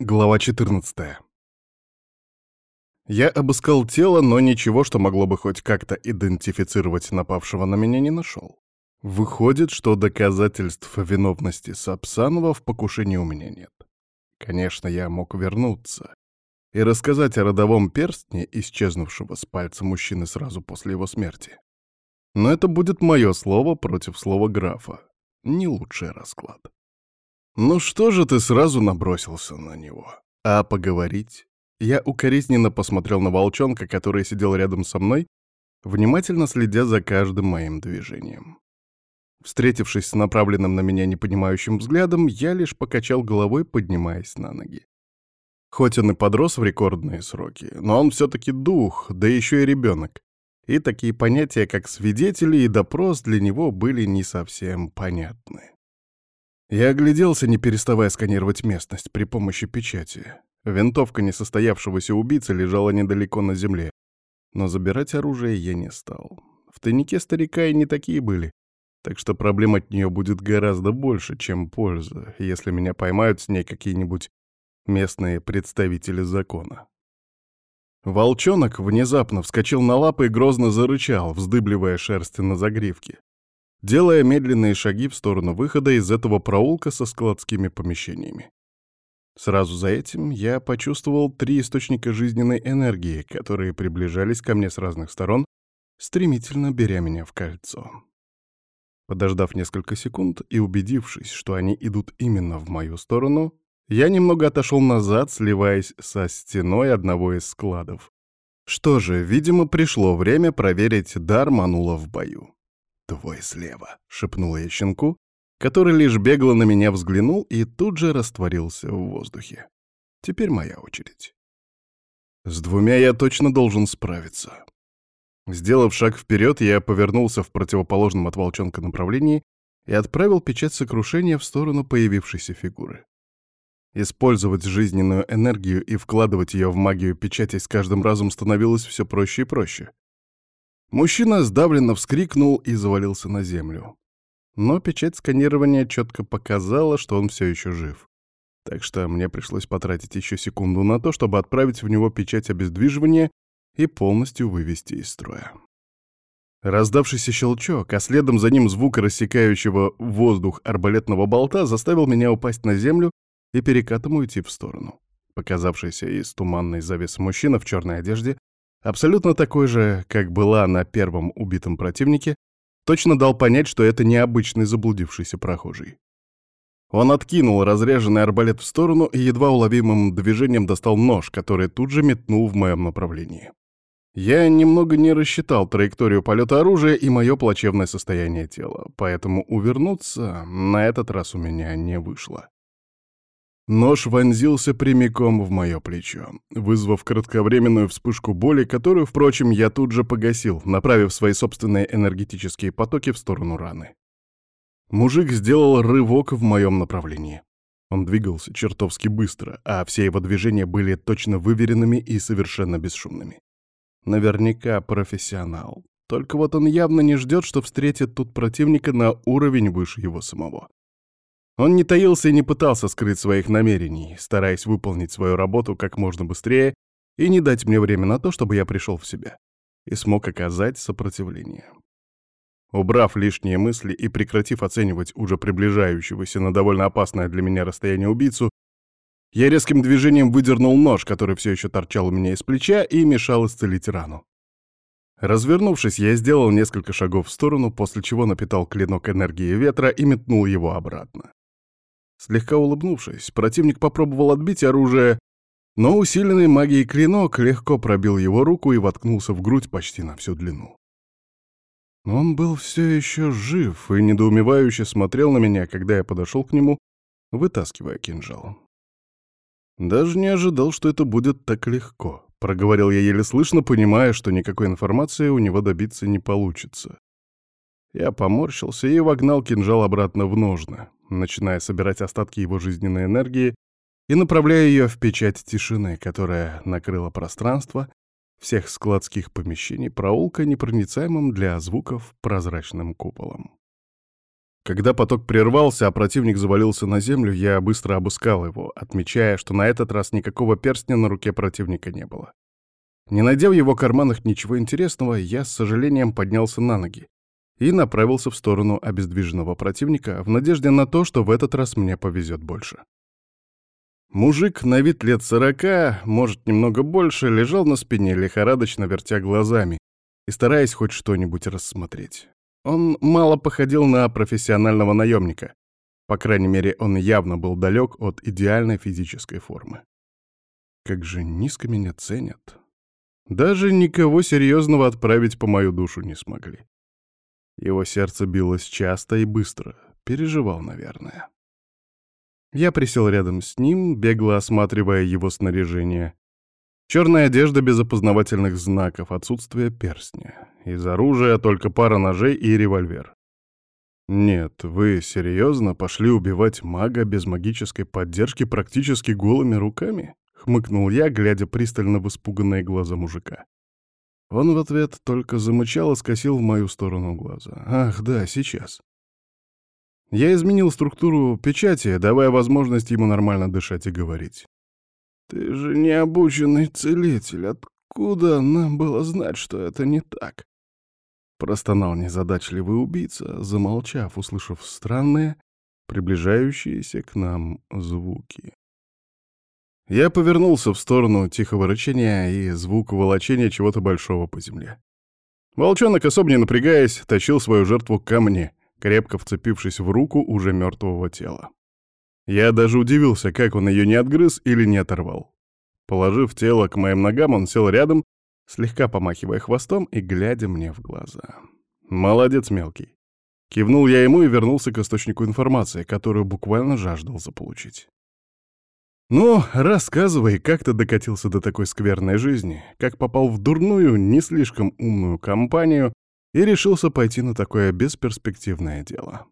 Глава 14. Я обыскал тело, но ничего, что могло бы хоть как-то идентифицировать напавшего на меня, не нашел. Выходит, что доказательств виновности Сапсанова в покушении у меня нет. Конечно, я мог вернуться и рассказать о родовом перстне, исчезнувшего с пальца мужчины сразу после его смерти. Но это будет мое слово против слова графа. Не лучший расклад. «Ну что же ты сразу набросился на него? А поговорить?» Я укоризненно посмотрел на волчонка, который сидел рядом со мной, внимательно следя за каждым моим движением. Встретившись с направленным на меня непонимающим взглядом, я лишь покачал головой, поднимаясь на ноги. Хоть он и подрос в рекордные сроки, но он все-таки дух, да еще и ребенок. И такие понятия, как свидетели и допрос, для него были не совсем понятны. Я огляделся, не переставая сканировать местность при помощи печати. Винтовка несостоявшегося убийцы лежала недалеко на земле. Но забирать оружие я не стал. В тайнике старика и не такие были. Так что проблем от нее будет гораздо больше, чем польза, если меня поймают с ней какие-нибудь местные представители закона. Волчонок внезапно вскочил на лапы и грозно зарычал, вздыбливая шерсти на загривке делая медленные шаги в сторону выхода из этого проулка со складскими помещениями. Сразу за этим я почувствовал три источника жизненной энергии, которые приближались ко мне с разных сторон, стремительно беря меня в кольцо. Подождав несколько секунд и убедившись, что они идут именно в мою сторону, я немного отошел назад, сливаясь со стеной одного из складов. Что же, видимо, пришло время проверить дар Манула в бою. «Твой слева», — шепнула я щенку, который лишь бегло на меня взглянул и тут же растворился в воздухе. Теперь моя очередь. С двумя я точно должен справиться. Сделав шаг вперед, я повернулся в противоположном от волчонка направлении и отправил печать сокрушения в сторону появившейся фигуры. Использовать жизненную энергию и вкладывать ее в магию печати с каждым разом становилось все проще и проще. Мужчина сдавленно вскрикнул и завалился на землю. Но печать сканирования четко показала, что он все еще жив. Так что мне пришлось потратить еще секунду на то, чтобы отправить в него печать обездвиживания и полностью вывести из строя. Раздавшийся щелчок, а следом за ним звук рассекающего воздух арбалетного болта заставил меня упасть на землю и перекатом уйти в сторону. Показавшийся из туманной завесы мужчина в черной одежде абсолютно такой же, как была на первом убитом противнике, точно дал понять, что это необычный заблудившийся прохожий. Он откинул разряженный арбалет в сторону и едва уловимым движением достал нож, который тут же метнул в моем направлении. Я немного не рассчитал траекторию полета оружия и мое плачевное состояние тела, поэтому увернуться на этот раз у меня не вышло. Нож вонзился прямиком в мое плечо, вызвав кратковременную вспышку боли, которую, впрочем, я тут же погасил, направив свои собственные энергетические потоки в сторону раны. Мужик сделал рывок в моем направлении. Он двигался чертовски быстро, а все его движения были точно выверенными и совершенно бесшумными. Наверняка профессионал. Только вот он явно не ждет, что встретит тут противника на уровень выше его самого. Он не таился и не пытался скрыть своих намерений, стараясь выполнить свою работу как можно быстрее и не дать мне время на то, чтобы я пришел в себя и смог оказать сопротивление. Убрав лишние мысли и прекратив оценивать уже приближающегося на довольно опасное для меня расстояние убийцу, я резким движением выдернул нож, который все еще торчал у меня из плеча и мешал исцелить рану. Развернувшись, я сделал несколько шагов в сторону, после чего напитал клинок энергии ветра и метнул его обратно. Слегка улыбнувшись, противник попробовал отбить оружие, но усиленный магией клинок легко пробил его руку и воткнулся в грудь почти на всю длину. Он был все еще жив и недоумевающе смотрел на меня, когда я подошел к нему, вытаскивая кинжал. «Даже не ожидал, что это будет так легко», — проговорил я еле слышно, понимая, что никакой информации у него добиться не получится. Я поморщился и вогнал кинжал обратно в ножны начиная собирать остатки его жизненной энергии и направляя ее в печать тишины, которая накрыла пространство всех складских помещений проулка непроницаемым для звуков прозрачным куполом. Когда поток прервался, а противник завалился на землю, я быстро обыскал его, отмечая, что на этот раз никакого перстня на руке противника не было. Не найдя в его карманах ничего интересного, я с сожалением поднялся на ноги и направился в сторону обездвиженного противника в надежде на то, что в этот раз мне повезет больше. Мужик на вид лет сорока, может, немного больше, лежал на спине, лихорадочно вертя глазами и стараясь хоть что-нибудь рассмотреть. Он мало походил на профессионального наемника. По крайней мере, он явно был далек от идеальной физической формы. Как же низко меня ценят. Даже никого серьезного отправить по мою душу не смогли. Его сердце билось часто и быстро. Переживал, наверное. Я присел рядом с ним, бегло осматривая его снаряжение. Черная одежда без опознавательных знаков, отсутствие перстня. Из оружия только пара ножей и револьвер. Нет, вы серьезно пошли убивать мага без магической поддержки практически голыми руками? Хмыкнул я, глядя пристально в испуганные глаза мужика. Он в ответ только замычал и скосил в мою сторону глаза. Ах, да, сейчас. Я изменил структуру печати, давая возможность ему нормально дышать и говорить. «Ты же не обученный целитель. Откуда нам было знать, что это не так?» Простонал незадачливый убийца, замолчав, услышав странные, приближающиеся к нам звуки. Я повернулся в сторону тихого рычания и звука волочения чего-то большого по земле. Волчонок, особо не напрягаясь, тащил свою жертву ко мне, крепко вцепившись в руку уже мертвого тела. Я даже удивился, как он ее не отгрыз или не оторвал. Положив тело к моим ногам, он сел рядом, слегка помахивая хвостом и глядя мне в глаза. «Молодец, мелкий». Кивнул я ему и вернулся к источнику информации, которую буквально жаждал заполучить. «Ну, рассказывай, как ты докатился до такой скверной жизни, как попал в дурную, не слишком умную компанию и решился пойти на такое бесперспективное дело».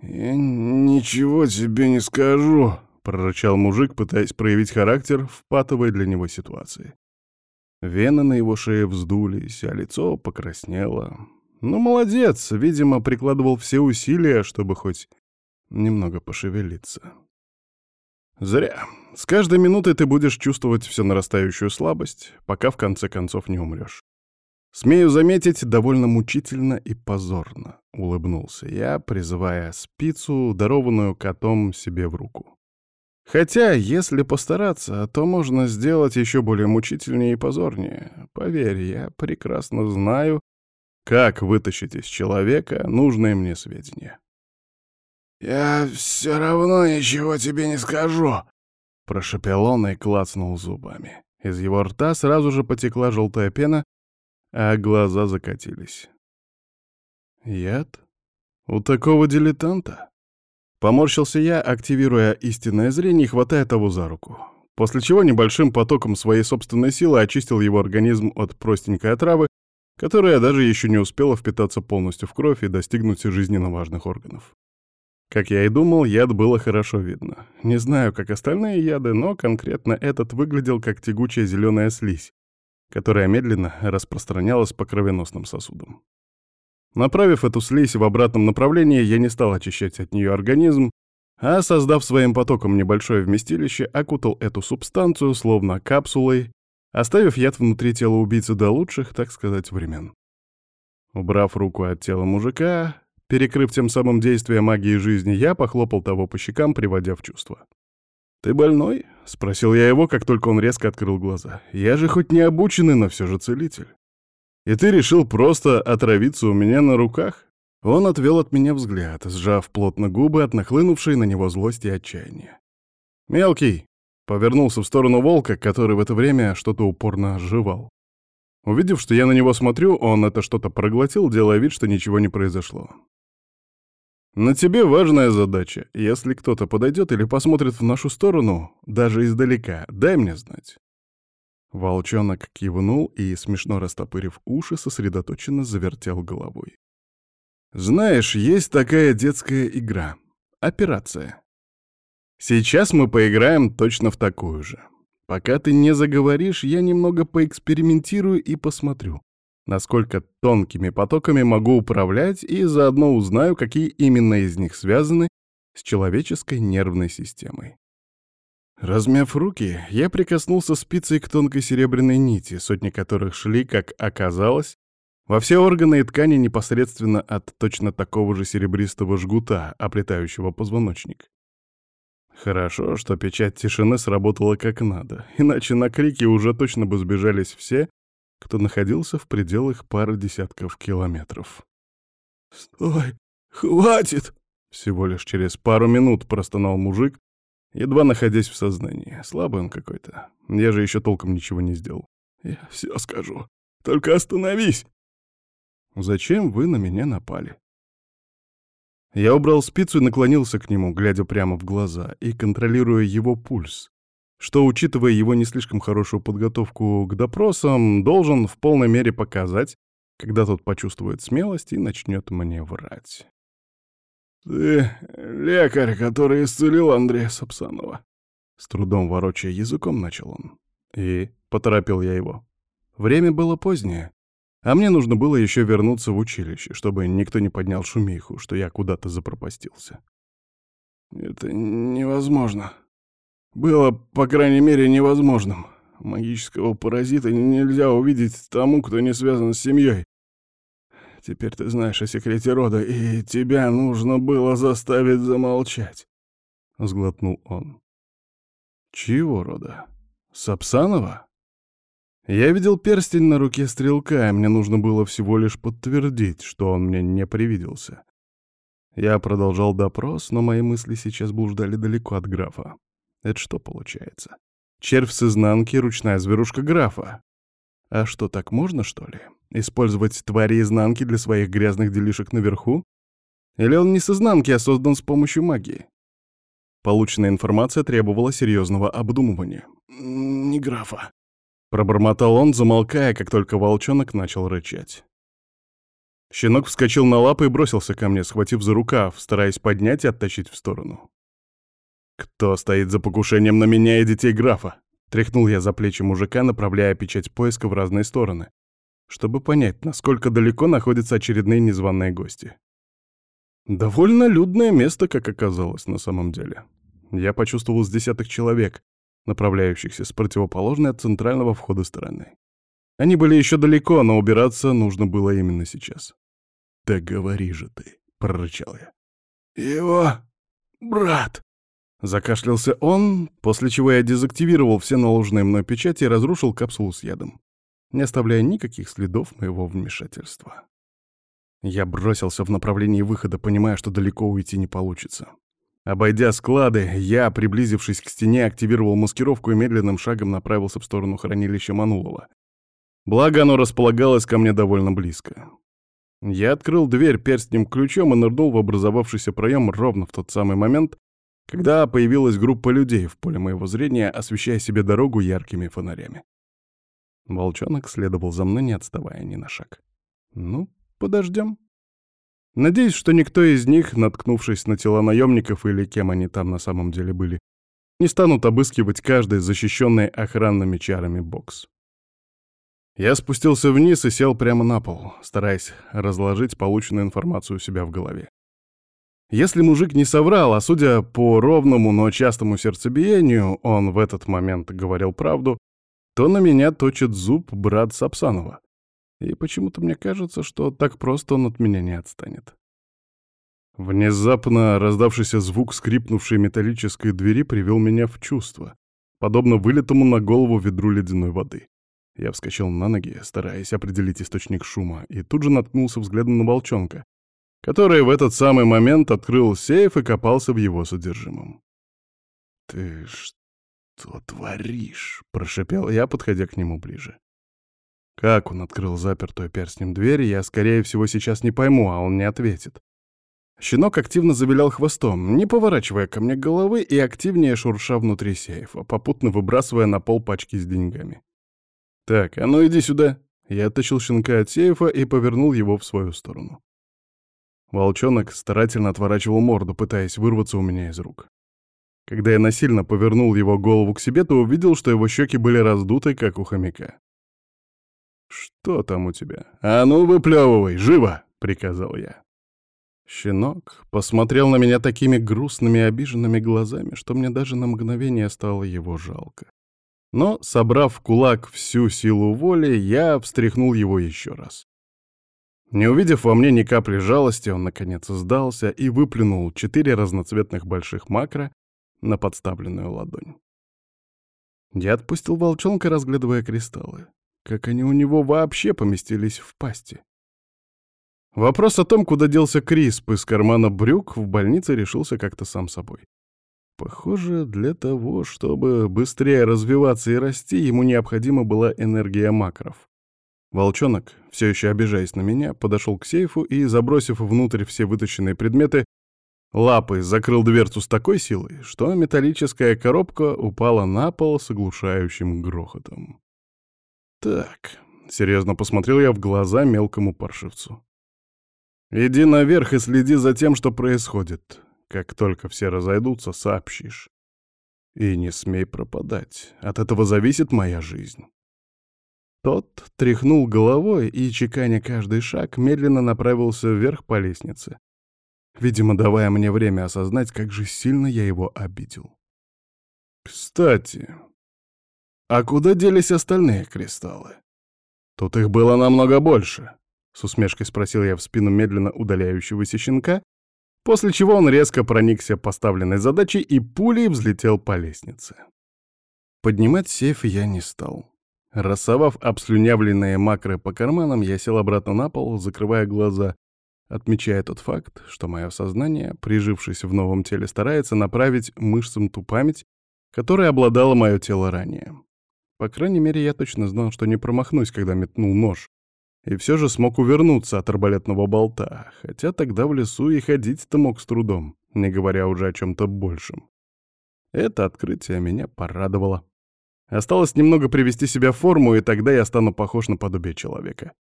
«Я ничего тебе не скажу», — прорычал мужик, пытаясь проявить характер в патовой для него ситуации. Вены на его шее вздулись, а лицо покраснело. Ну, молодец, видимо, прикладывал все усилия, чтобы хоть немного пошевелиться. Зря. С каждой минутой ты будешь чувствовать все нарастающую слабость, пока в конце концов не умрешь. Смею заметить, довольно мучительно и позорно, улыбнулся я, призывая спицу, дарованную котом себе в руку. Хотя, если постараться, то можно сделать еще более мучительнее и позорнее. Поверь, я прекрасно знаю, как вытащить из человека нужные мне сведения. «Я все равно ничего тебе не скажу», — прошепел он и клацнул зубами. Из его рта сразу же потекла желтая пена, а глаза закатились. Яд? У такого дилетанта? Поморщился я, активируя истинное зрение и хватая того за руку. После чего небольшим потоком своей собственной силы очистил его организм от простенькой отравы, которая даже еще не успела впитаться полностью в кровь и достигнуть жизненно важных органов. Как я и думал, яд было хорошо видно. Не знаю, как остальные яды, но конкретно этот выглядел как тягучая зеленая слизь, которая медленно распространялась по кровеносным сосудам. Направив эту слизь в обратном направлении, я не стал очищать от нее организм, а, создав своим потоком небольшое вместилище, окутал эту субстанцию словно капсулой, оставив яд внутри тела убийцы до лучших, так сказать, времен. Убрав руку от тела мужика, перекрыв тем самым действие магии жизни, я похлопал того по щекам, приводя в чувство. «Ты больной?» — спросил я его, как только он резко открыл глаза. «Я же хоть не обученный, но все же целитель. И ты решил просто отравиться у меня на руках?» Он отвел от меня взгляд, сжав плотно губы от нахлынувшей на него злости и отчаяния. «Мелкий!» — повернулся в сторону волка, который в это время что-то упорно жевал. Увидев, что я на него смотрю, он это что-то проглотил, делая вид, что ничего не произошло. На тебе важная задача. Если кто-то подойдет или посмотрит в нашу сторону, даже издалека, дай мне знать». Волчонок кивнул и, смешно растопырив уши, сосредоточенно завертел головой. «Знаешь, есть такая детская игра. Операция. Сейчас мы поиграем точно в такую же. Пока ты не заговоришь, я немного поэкспериментирую и посмотрю, насколько тонкими потоками могу управлять и заодно узнаю, какие именно из них связаны с человеческой нервной системой. Размяв руки, я прикоснулся спицей к тонкой серебряной нити, сотни которых шли, как оказалось, во все органы и ткани непосредственно от точно такого же серебристого жгута, оплетающего позвоночник. Хорошо, что печать тишины сработала как надо, иначе на крики уже точно бы сбежались все, кто находился в пределах пары десятков километров. «Стой! Хватит!» Всего лишь через пару минут простонал мужик, едва находясь в сознании. Слабый он какой-то. Я же еще толком ничего не сделал. «Я все скажу. Только остановись!» «Зачем вы на меня напали?» Я убрал спицу и наклонился к нему, глядя прямо в глаза и контролируя его пульс, что, учитывая его не слишком хорошую подготовку к допросам, должен в полной мере показать, когда тот почувствует смелость и начнет мне врать. «Ты лекарь, который исцелил Андрея Сапсанова», — с трудом ворочая языком начал он. И поторопил я его. Время было позднее, а мне нужно было еще вернуться в училище, чтобы никто не поднял шумиху, что я куда-то запропастился. «Это невозможно. Было, по крайней мере, невозможным. Магического паразита нельзя увидеть тому, кто не связан с семьей. Теперь ты знаешь о секрете рода, и тебя нужно было заставить замолчать», — сглотнул он. «Чего рода? Сапсанова?» Я видел перстень на руке стрелка, и мне нужно было всего лишь подтвердить, что он мне не привиделся. Я продолжал допрос, но мои мысли сейчас блуждали далеко от графа. Это что получается? Червь с изнанки — ручная зверушка графа. А что, так можно, что ли? Использовать твари изнанки для своих грязных делишек наверху? Или он не с изнанки, а создан с помощью магии? Полученная информация требовала серьезного обдумывания. «Не графа», Пробормотал он, замолкая, как только волчонок начал рычать. Щенок вскочил на лапы и бросился ко мне, схватив за рукав, стараясь поднять и оттащить в сторону. «Кто стоит за покушением на меня и детей графа?» Тряхнул я за плечи мужика, направляя печать поиска в разные стороны, чтобы понять, насколько далеко находятся очередные незваные гости. Довольно людное место, как оказалось на самом деле. Я почувствовал с десяток человек, направляющихся с противоположной от центрального входа стороны. Они были еще далеко, но убираться нужно было именно сейчас. «Так говори же ты», — прорычал я. «Его брат», — закашлялся он, после чего я дезактивировал все наложенные мной печати и разрушил капсулу с ядом, не оставляя никаких следов моего вмешательства. Я бросился в направлении выхода, понимая, что далеко уйти не получится. Обойдя склады, я, приблизившись к стене, активировал маскировку и медленным шагом направился в сторону хранилища Манулова. Благо, оно располагалось ко мне довольно близко. Я открыл дверь перстнем-ключом и нырнул в образовавшийся проем ровно в тот самый момент, когда появилась группа людей в поле моего зрения, освещая себе дорогу яркими фонарями. Волчонок следовал за мной, не отставая ни на шаг. Ну, подождем. Надеюсь, что никто из них, наткнувшись на тела наемников или кем они там на самом деле были, не станут обыскивать каждый защищенный охранными чарами бокс. Я спустился вниз и сел прямо на пол, стараясь разложить полученную информацию у себя в голове. Если мужик не соврал, а судя по ровному, но частому сердцебиению, он в этот момент говорил правду, то на меня точит зуб брат Сапсанова. И почему-то мне кажется, что так просто он от меня не отстанет. Внезапно раздавшийся звук скрипнувшей металлической двери привел меня в чувство, подобно вылетому на голову ведру ледяной воды. Я вскочил на ноги, стараясь определить источник шума, и тут же наткнулся взглядом на волчонка, который в этот самый момент открыл сейф и копался в его содержимом. «Ты что творишь?» — прошипел я, подходя к нему ближе. Как он открыл запертую перстнем дверь, я, скорее всего, сейчас не пойму, а он не ответит. Щенок активно завилял хвостом, не поворачивая ко мне головы и активнее шурша внутри сейфа, попутно выбрасывая на пол пачки с деньгами. «Так, а ну иди сюда!» Я оттащил щенка от сейфа и повернул его в свою сторону. Волчонок старательно отворачивал морду, пытаясь вырваться у меня из рук. Когда я насильно повернул его голову к себе, то увидел, что его щеки были раздуты, как у хомяка. «Что там у тебя? А ну, выплевывай, живо!» — приказал я. Щенок посмотрел на меня такими грустными и обиженными глазами, что мне даже на мгновение стало его жалко. Но, собрав в кулак всю силу воли, я встряхнул его еще раз. Не увидев во мне ни капли жалости, он, наконец, сдался и выплюнул четыре разноцветных больших макро на подставленную ладонь. Я отпустил волчонка, разглядывая кристаллы. Как они у него вообще поместились в пасти? Вопрос о том, куда делся Крисп из кармана брюк, в больнице решился как-то сам собой. Похоже, для того, чтобы быстрее развиваться и расти, ему необходима была энергия макров. Волчонок, все еще обижаясь на меня, подошел к сейфу и, забросив внутрь все вытащенные предметы, лапой закрыл дверцу с такой силой, что металлическая коробка упала на пол с оглушающим грохотом. «Так», — серьезно посмотрел я в глаза мелкому паршивцу. Иди наверх и следи за тем, что происходит. Как только все разойдутся, сообщишь. И не смей пропадать. От этого зависит моя жизнь. Тот тряхнул головой и, чеканя каждый шаг, медленно направился вверх по лестнице, видимо, давая мне время осознать, как же сильно я его обидел. Кстати, а куда делись остальные кристаллы? Тут их было намного больше. С усмешкой спросил я в спину медленно удаляющегося щенка, после чего он резко проникся поставленной задачей и пулей взлетел по лестнице. Поднимать сейф я не стал. Рассовав обслюнявленные макры по карманам, я сел обратно на пол, закрывая глаза, отмечая тот факт, что мое сознание, прижившись в новом теле, старается направить мышцам ту память, которой обладало мое тело ранее. По крайней мере, я точно знал, что не промахнусь, когда метнул нож, и все же смог увернуться от арбалетного болта, хотя тогда в лесу и ходить-то мог с трудом, не говоря уже о чем-то большем. Это открытие меня порадовало. Осталось немного привести себя в форму, и тогда я стану похож на подобие человека.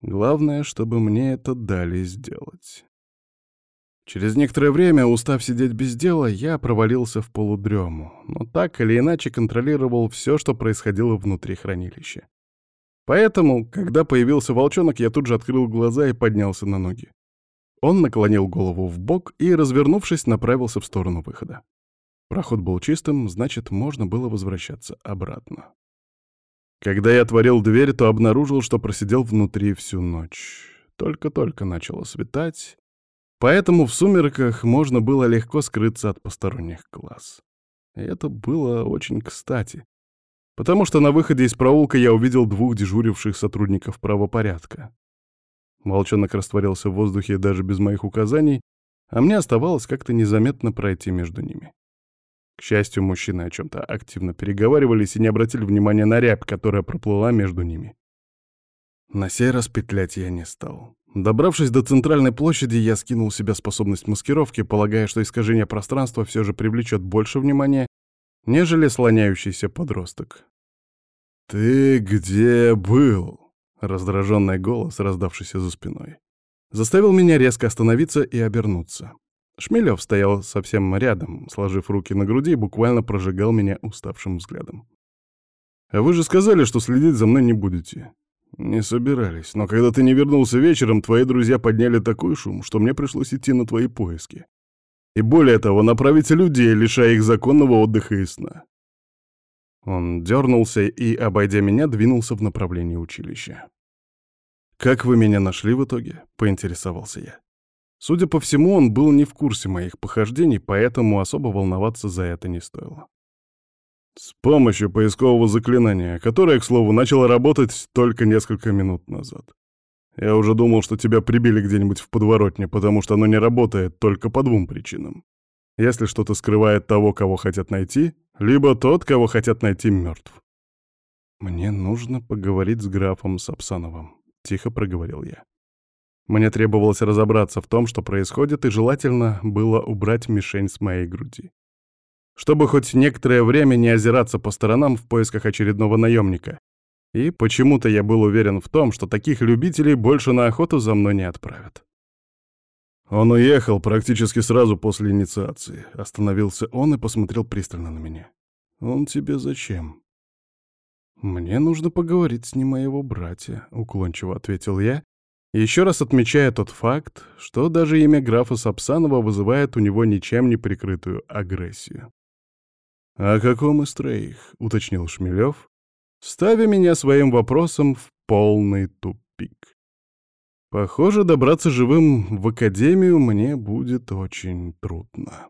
Главное, чтобы мне это дали сделать. Через некоторое время, устав сидеть без дела, я провалился в полудрему, но так или иначе контролировал все, что происходило внутри хранилища. Поэтому, когда появился волчонок, я тут же открыл глаза и поднялся на ноги. Он наклонил голову в бок и, развернувшись, направился в сторону выхода. Проход был чистым, значит, можно было возвращаться обратно. Когда я отворил дверь, то обнаружил, что просидел внутри всю ночь. Только-только начало светать, поэтому в сумерках можно было легко скрыться от посторонних глаз. И это было очень кстати, потому что на выходе из проулка я увидел двух дежуривших сотрудников правопорядка. Волчонок растворился в воздухе даже без моих указаний, а мне оставалось как-то незаметно пройти между ними. К счастью, мужчины о чем-то активно переговаривались и не обратили внимания на рябь, которая проплыла между ними. На сей раз петлять я не стал. Добравшись до центральной площади, я скинул себе способность маскировки, полагая, что искажение пространства все же привлечет больше внимания, нежели слоняющийся подросток. «Ты где был?» — раздраженный голос, раздавшийся за спиной. Заставил меня резко остановиться и обернуться. Шмелев стоял совсем рядом, сложив руки на груди и буквально прожигал меня уставшим взглядом. «А вы же сказали, что следить за мной не будете». «Не собирались, но когда ты не вернулся вечером, твои друзья подняли такой шум, что мне пришлось идти на твои поиски. И более того, направить людей, лишая их законного отдыха и сна. Он дернулся и, обойдя меня, двинулся в направлении училища. «Как вы меня нашли в итоге?» — поинтересовался я. Судя по всему, он был не в курсе моих похождений, поэтому особо волноваться за это не стоило. С помощью поискового заклинания, которое, к слову, начало работать только несколько минут назад. Я уже думал, что тебя прибили где-нибудь в подворотне, потому что оно не работает только по двум причинам. Если что-то скрывает того, кого хотят найти, либо тот, кого хотят найти мертв. «Мне нужно поговорить с графом Сапсановым», — тихо проговорил я. Мне требовалось разобраться в том, что происходит, и желательно было убрать мишень с моей груди. Чтобы хоть некоторое время не озираться по сторонам в поисках очередного наемника. И почему-то я был уверен в том, что таких любителей больше на охоту за мной не отправят. Он уехал практически сразу после инициации. Остановился он и посмотрел пристально на меня. «Он тебе зачем?» «Мне нужно поговорить с ним о его брате», — уклончиво ответил я, еще раз отмечая тот факт, что даже имя графа Сапсанова вызывает у него ничем не прикрытую агрессию. «О каком из троих?» — уточнил Шмелев, ставя меня своим вопросом в полный тупик. Похоже, добраться живым в академию мне будет очень трудно.